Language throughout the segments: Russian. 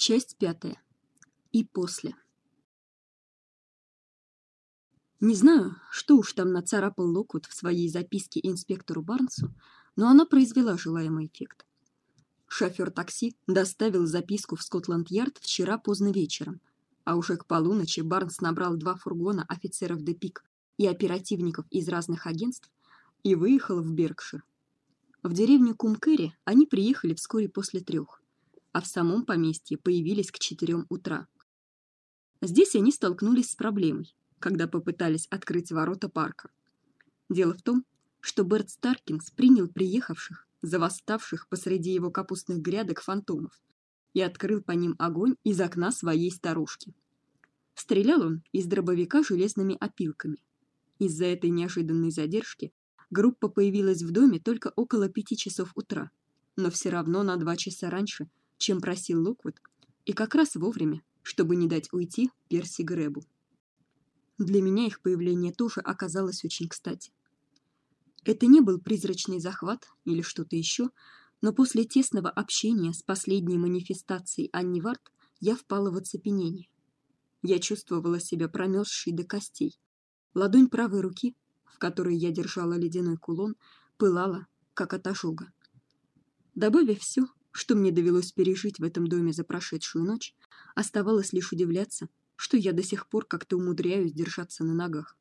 Часть пятая. И после. Не знаю, что уж там нацарапал Локвуд в своей записке инспектору Барнсу, но она произвела желаемый эффект. Шофёр такси доставил записку в Скотланд-Ярд вчера поздно вечером, а уже к полуночи Барнс набрал два фургона офицеров Депик и оперативников из разных агентств и выехал в Беркшир. В деревню Кумкэри они приехали вскоре после трех, а в самом поместье появились к четырем утра. Здесь они столкнулись с проблемой, когда попытались открыть ворота парка. Дело в том, что Берт Старкинс принял приехавших за восставших посреди его капустных грядок фантомов и открыл по ним огонь из окна своей старушки. Стрелял он из дробовика железными опилками. Из-за этой неожиданной задержки группа появилась в доме только около пяти часов утра, но все равно на два часа раньше, чем просил Локвуд, и как раз вовремя, чтобы не дать уйти Перси Гребу. Для меня их появление тоже оказалось очень кстати. Это не был призрачный захват или что-то еще, но после тесного общения с последней манифестацией Анни Варт я впала в оцепенение. Я чувствовала себя промерзшей до костей. Ладонь правой руки, в которой я держала ледяной кулон, пылала, как от ожога. Добавив все, что мне довелось пережить в этом доме за прошедшую ночь, оставалось лишь удивляться, что я до сих пор как-то умудряюсь держаться на ногах.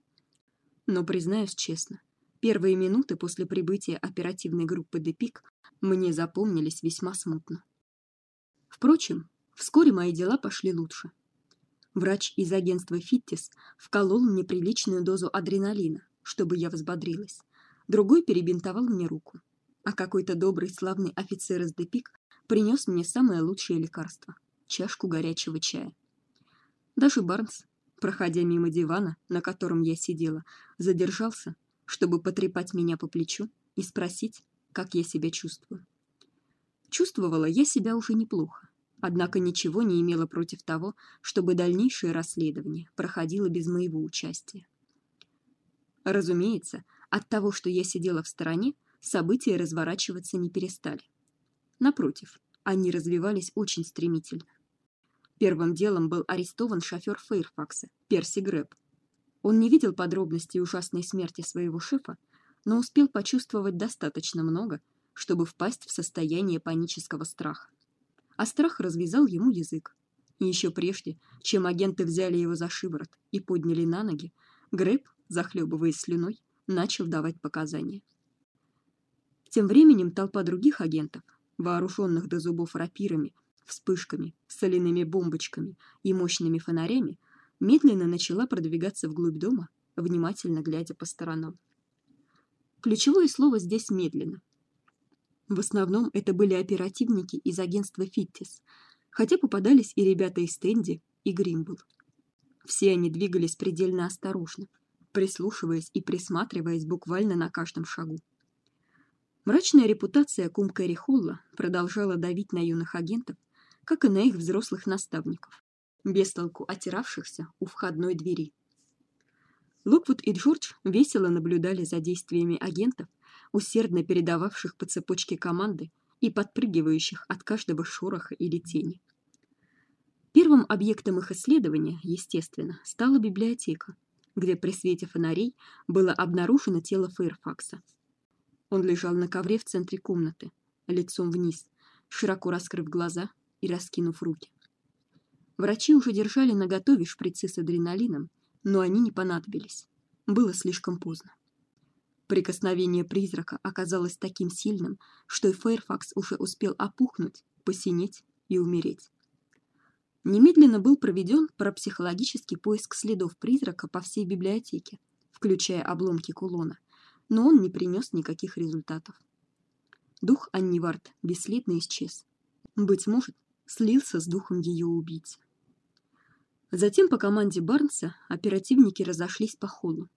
Но признаюсь честно, первые минуты после прибытия оперативной группы Депик мне запомнились весьма смутно. Впрочем, вскоре мои дела пошли лучше. Врач из агентства Фиттис вколол мне приличную дозу адреналина, чтобы я взбодрилась. Другой перебинтовал мне руку, а какой-то добрый славный офицер из Депик принес мне самое лучшее лекарство чашку горячего чая. Даже Барнс, проходя мимо дивана, на котором я сидела, задержался, чтобы потрепать меня по плечу и спросить, как я себя чувствую. Чувствовала я себя уже неплохо, однако ничего не имела против того, чтобы дальнейшее расследование проходило без моего участия. Разумеется, от того, что я сидела в стороне, события разворачиваться не перестали. Напротив, они развивались очень стремительно. Первым делом был арестован шофёр Фейрфакса, Перси Грэб. Он не видел подробностей ужасной смерти своего шефа, но успел почувствовать достаточно много, чтобы впасть в состояние панического страха. А страх развязал ему язык. И еще прежде, чем агенты взяли его за шиворот и подняли на ноги, Грэб, захлебываясь слюной, начал давать показания. Тем временем толпа других агентов, вооруженных до зубов рапирами вспышками, соляными бомбочками и мощными фонарями, медленно начала продвигаться вглубь дома, внимательно глядя по сторонам. Ключевое слово здесь медленно. В основном это были оперативники из агентства Фиттис, хотя попадались и ребята из Стенди и Гримбл. Все они двигались предельно осторожно, прислушиваясь и присматриваясь буквально на каждом шагу. Мрачная репутация Кумкэри Холла продолжала давить на юных агентов, как и на их взрослых наставников, без толку отиравшихся у входной двери. Локвуд и Джордж весело наблюдали за действиями агентов, усердно передававших по цепочке команды и подпрыгивающих от каждого шороха или тени. Первым объектом их исследования, естественно, стала библиотека, где при свете фонарей было обнаружено тело Фэрфакса. Он лежал на ковре в центре комнаты, лицом вниз, широко раскрыв глаза и раскинув руки. Врачи уже держали наготове шприцы с адреналином, но они не понадобились. Было слишком поздно. Прикосновение призрака оказалось таким сильным, что и Фэрфакс уже успел опухнуть, посинеть и умереть. Немедленно был проведен парапсихологический поиск следов призрака по всей библиотеке, включая обломки кулона, но он не принес никаких результатов. Дух Аннивард бесследно исчез. Быть может, слился с духом ее убийцы. Затем по команде Барнса оперативники разошлись по холлу.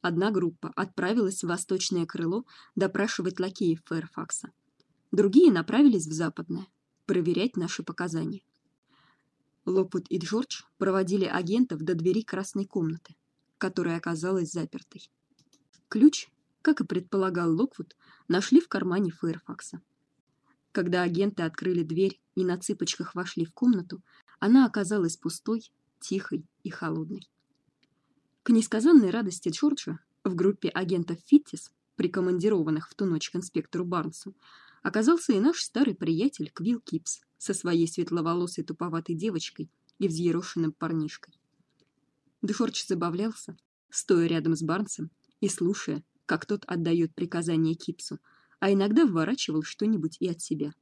Одна группа отправилась в восточное крыло допрашивать лакеев Фэрфакса. Другие направились в западное проверять наши показания. Лопут и Джордж проводили агентов до двери красной комнаты, которая оказалась запертой. Ключ, как и предполагал Локвуд, нашли в кармане Фэрфакса. Когда агенты открыли дверь и на цыпочках вошли в комнату, она оказалась пустой, тихой и холодной. К несказанной радости Джорджа в группе агентов Фиттис, прикомандированных в ту ночь к инспектору Барнсу, оказался и наш старый приятель Квилл Кипс со своей светловолосой туповатой девочкой и взъерошенным парнишкой. Джордж забавлялся, стоя рядом с Барнсом и слушая, как тот отдает приказания Кипсу, а иногда вворачивал что-нибудь и от себя.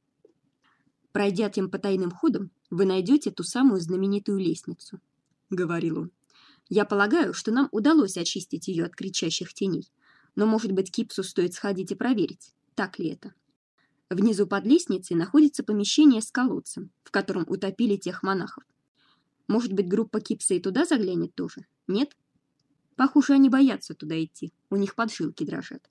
Пройдя тем потайным ходом, вы найдете ту самую знаменитую лестницу, говорил он. Я полагаю, что нам удалось очистить ее от кричащих теней, но, может быть, Кипсу стоит сходить и проверить, так ли это. Внизу под лестницей находится помещение с колодцем, в котором утопили тех монахов. Может быть, группа Кипса и туда заглянет тоже? Нет? Похоже, они боятся туда идти. У них поджилки дрожат.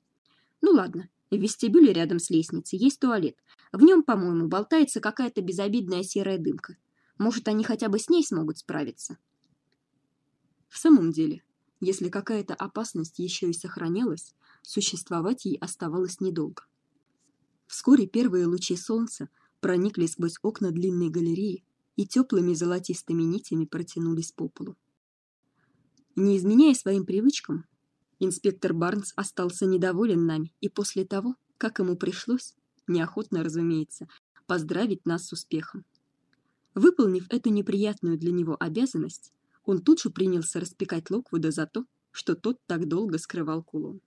Ну ладно. В вестибюле рядом с лестницей есть туалет. В нем, по-моему, болтается какая-то безобидная серая дымка. Может, они хотя бы с ней смогут справиться. В самом деле, если какая-то опасность еще и сохранялась, существовать ей оставалось недолго. Вскоре первые лучи солнца проникли сквозь окна длинной галереи и теплыми золотистыми нитями протянулись по полу. Не изменяя своим привычкам, инспектор Барнс остался недоволен нами и после того, как ему пришлось, неохотно, разумеется, поздравить нас с успехом. Выполнив эту неприятную для него обязанность, он тут же принялся распекать Локвуда за то, что тот так долго скрывал кулон.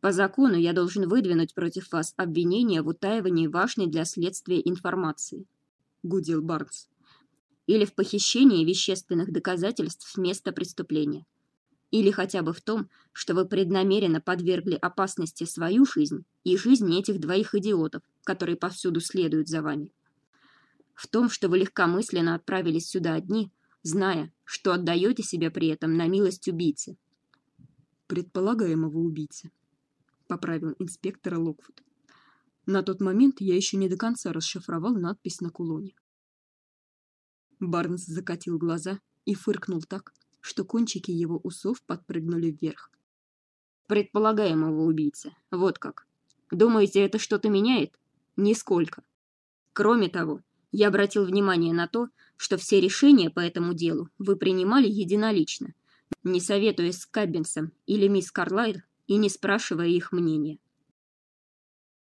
По закону я должен выдвинуть против вас обвинение в утаивании важной для следствия информации, гудел Барнс. Или в похищении вещественных доказательств с места преступления. Или хотя бы в том, что вы преднамеренно подвергли опасности свою жизнь и жизнь этих двоих идиотов, которые повсюду следуют за вами. В том, что вы легкомысленно отправились сюда одни, зная, что отдаете себя при этом на милость убийцы. Предполагаемого убийцы поправил инспектора Локвуд. На тот момент я еще не до конца расшифровал надпись на кулоне. Барнс закатил глаза и фыркнул так, что кончики его усов подпрыгнули вверх. Предполагаемого убийцы. Вот как. Думаете, это что-то меняет? Нисколько. Кроме того, я обратил внимание на то, что все решения по этому делу вы принимали единолично, не советуясь с Каббинсом или мисс Карлайл и не спрашивая их мнения.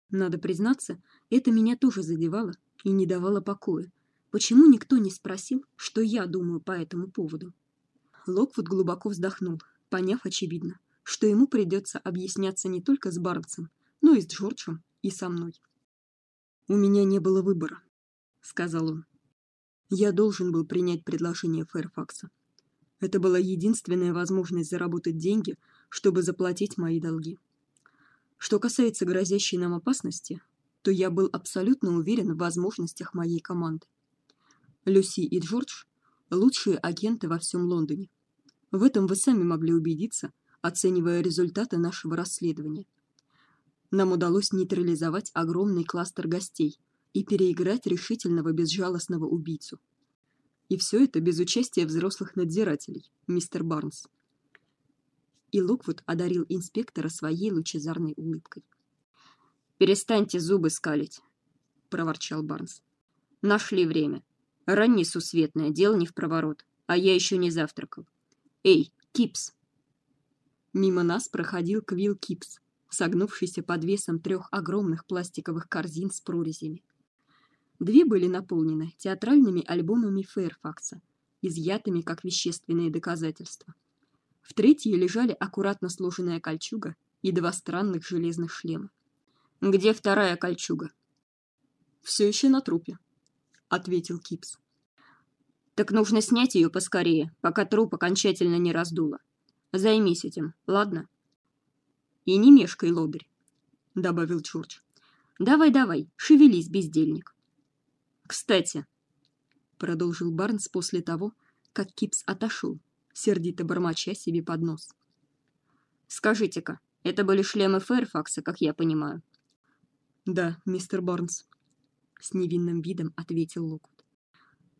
Надо признаться, это меня тоже задевало и не давало покоя. Почему никто не спросил, что я думаю по этому поводу? Локвуд глубоко вздохнул, поняв очевидно, что ему придется объясняться не только с Барнсом, но и с Джорджем и со мной. У меня не было выбора, сказал он. Я должен был принять предложение Фэрфакса. Это была единственная возможность заработать деньги, чтобы заплатить мои долги. Что касается грозящей нам опасности, то я был абсолютно уверен в возможностях моей команды. Люси и Джордж лучшие агенты во всем Лондоне. В этом вы сами могли убедиться, оценивая результаты нашего расследования. Нам удалось нейтрализовать огромный кластер гостей и переиграть решительного безжалостного убийцу. И все это без участия взрослых надзирателей, мистер Барнс и Луквуд одарил инспектора своей лучезарной улыбкой. Перестаньте зубы скалить, проворчал Барнс. Нашли время. Ранни сусветное, дело не в проворот, а я еще не завтракал. Эй, Кипс. Мимо нас проходил Квилл Кипс, согнувшийся под весом трех огромных пластиковых корзин с прорезями. Две были наполнены театральными альбомами Фэрфакса, изъятыми как вещественные доказательства. В третьей лежали аккуратно сложенная кольчуга и два странных железных шлема. Где вторая кольчуга? Все еще на трупе, ответил Кипс. Так нужно снять ее поскорее, пока труп окончательно не раздуло. Займись этим, ладно? И не мешкай, лодырь, добавил Джордж. Давай, давай, шевелись, бездельник. Кстати, продолжил Барнс после того, как Кипс отошел сердито бормоча себе под нос. Скажите-ка, это были шлемы Фэрфакса, как я понимаю? Да, мистер Барнс, с невинным видом ответил Локвуд.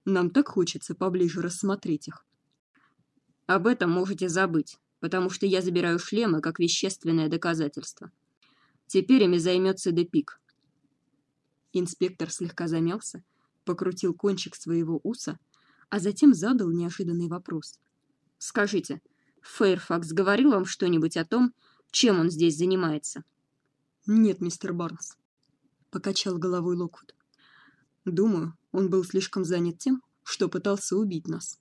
Нам так хочется поближе рассмотреть их. Об этом можете забыть, потому что я забираю шлемы как вещественное доказательство. Теперь ими займется Депик. Инспектор слегка замялся, покрутил кончик своего уса, а затем задал неожиданный вопрос. Скажите, Фэрфакс говорил вам что-нибудь о том, чем он здесь занимается? Нет, мистер Барнс, покачал головой Локвуд. Думаю, он был слишком занят тем, что пытался убить нас.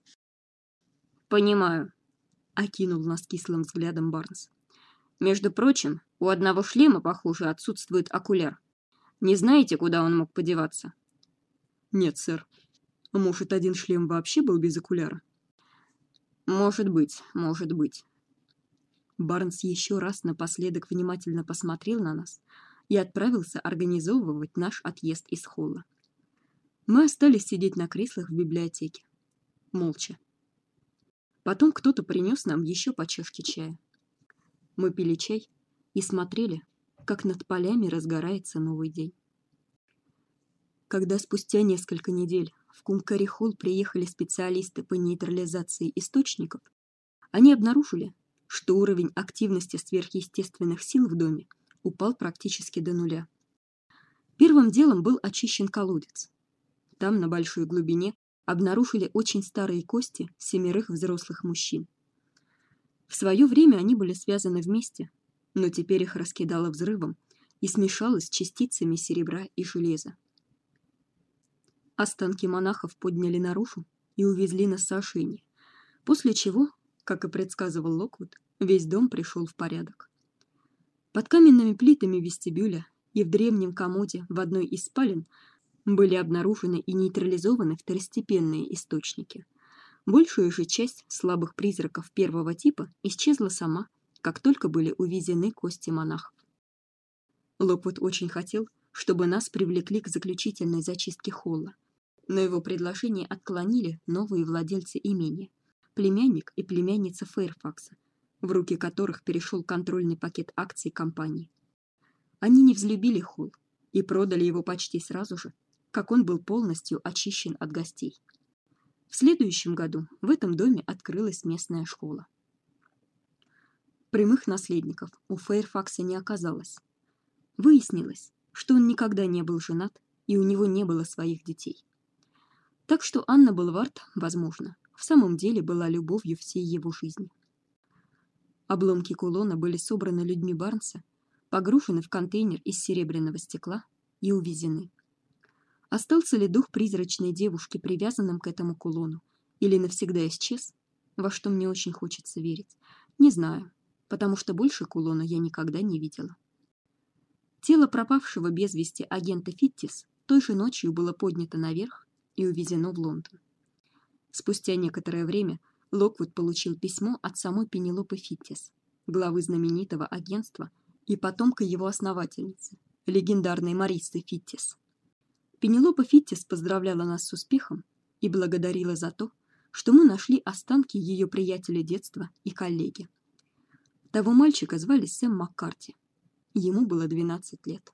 Понимаю, окинул нас кислым взглядом Барнс. Между прочим, у одного шлема, похоже, отсутствует окуляр. Не знаете, куда он мог подеваться? Нет, сэр. Может, один шлем вообще был без окуляра? Может быть, может быть. Барнс еще раз напоследок внимательно посмотрел на нас и отправился организовывать наш отъезд из холла. Мы остались сидеть на креслах в библиотеке, молча. Потом кто-то принес нам еще по чашке чая. Мы пили чай и смотрели, как над полями разгорается новый день. Когда спустя несколько недель в Кумкари-холл приехали специалисты по нейтрализации источников, они обнаружили, что уровень активности сверхъестественных сил в доме упал практически до нуля. Первым делом был очищен колодец. Там на большой глубине обнаружили очень старые кости семерых взрослых мужчин. В свое время они были связаны вместе, но теперь их раскидало взрывом и смешалось с частицами серебра и железа. Останки монахов подняли наружу и увезли на сожжение, после чего, как и предсказывал Локвуд, весь дом пришел в порядок. Под каменными плитами вестибюля и в древнем комоде в одной из спален были обнаружены и нейтрализованы второстепенные источники. Большая же часть слабых призраков первого типа исчезла сама, как только были увезены кости монахов. Локвуд очень хотел, чтобы нас привлекли к заключительной зачистке холла, но его предложение отклонили новые владельцы имения, племянник и племянница Фэрфакса, в руки которых перешел контрольный пакет акций компании. Они не взлюбили холл и продали его почти сразу же, как он был полностью очищен от гостей. В следующем году в этом доме открылась местная школа. Прямых наследников у Фэрфакса не оказалось. Выяснилось, что он никогда не был женат, и у него не было своих детей. Так что Анна Булвард, возможно, в самом деле была любовью всей его жизни. Обломки кулона были собраны людьми Барнса, погружены в контейнер из серебряного стекла и увезены. Остался ли дух призрачной девушки привязанным к этому кулону или навсегда исчез, во что мне очень хочется верить, не знаю, потому что больше кулона я никогда не видела. Тело пропавшего без вести агента Фиттис той же ночью было поднято наверх и увезено в Лондон. Спустя некоторое время Локвуд получил письмо от самой Пенелопы Фиттис, главы знаменитого агентства и потомка его основательницы, легендарной Марисы Фиттис. Пенелопа Фиттис поздравляла нас с успехом и благодарила за то, что мы нашли останки ее приятеля детства и коллеги. Того мальчика звали Сэм Маккарти. Ему было 12 лет.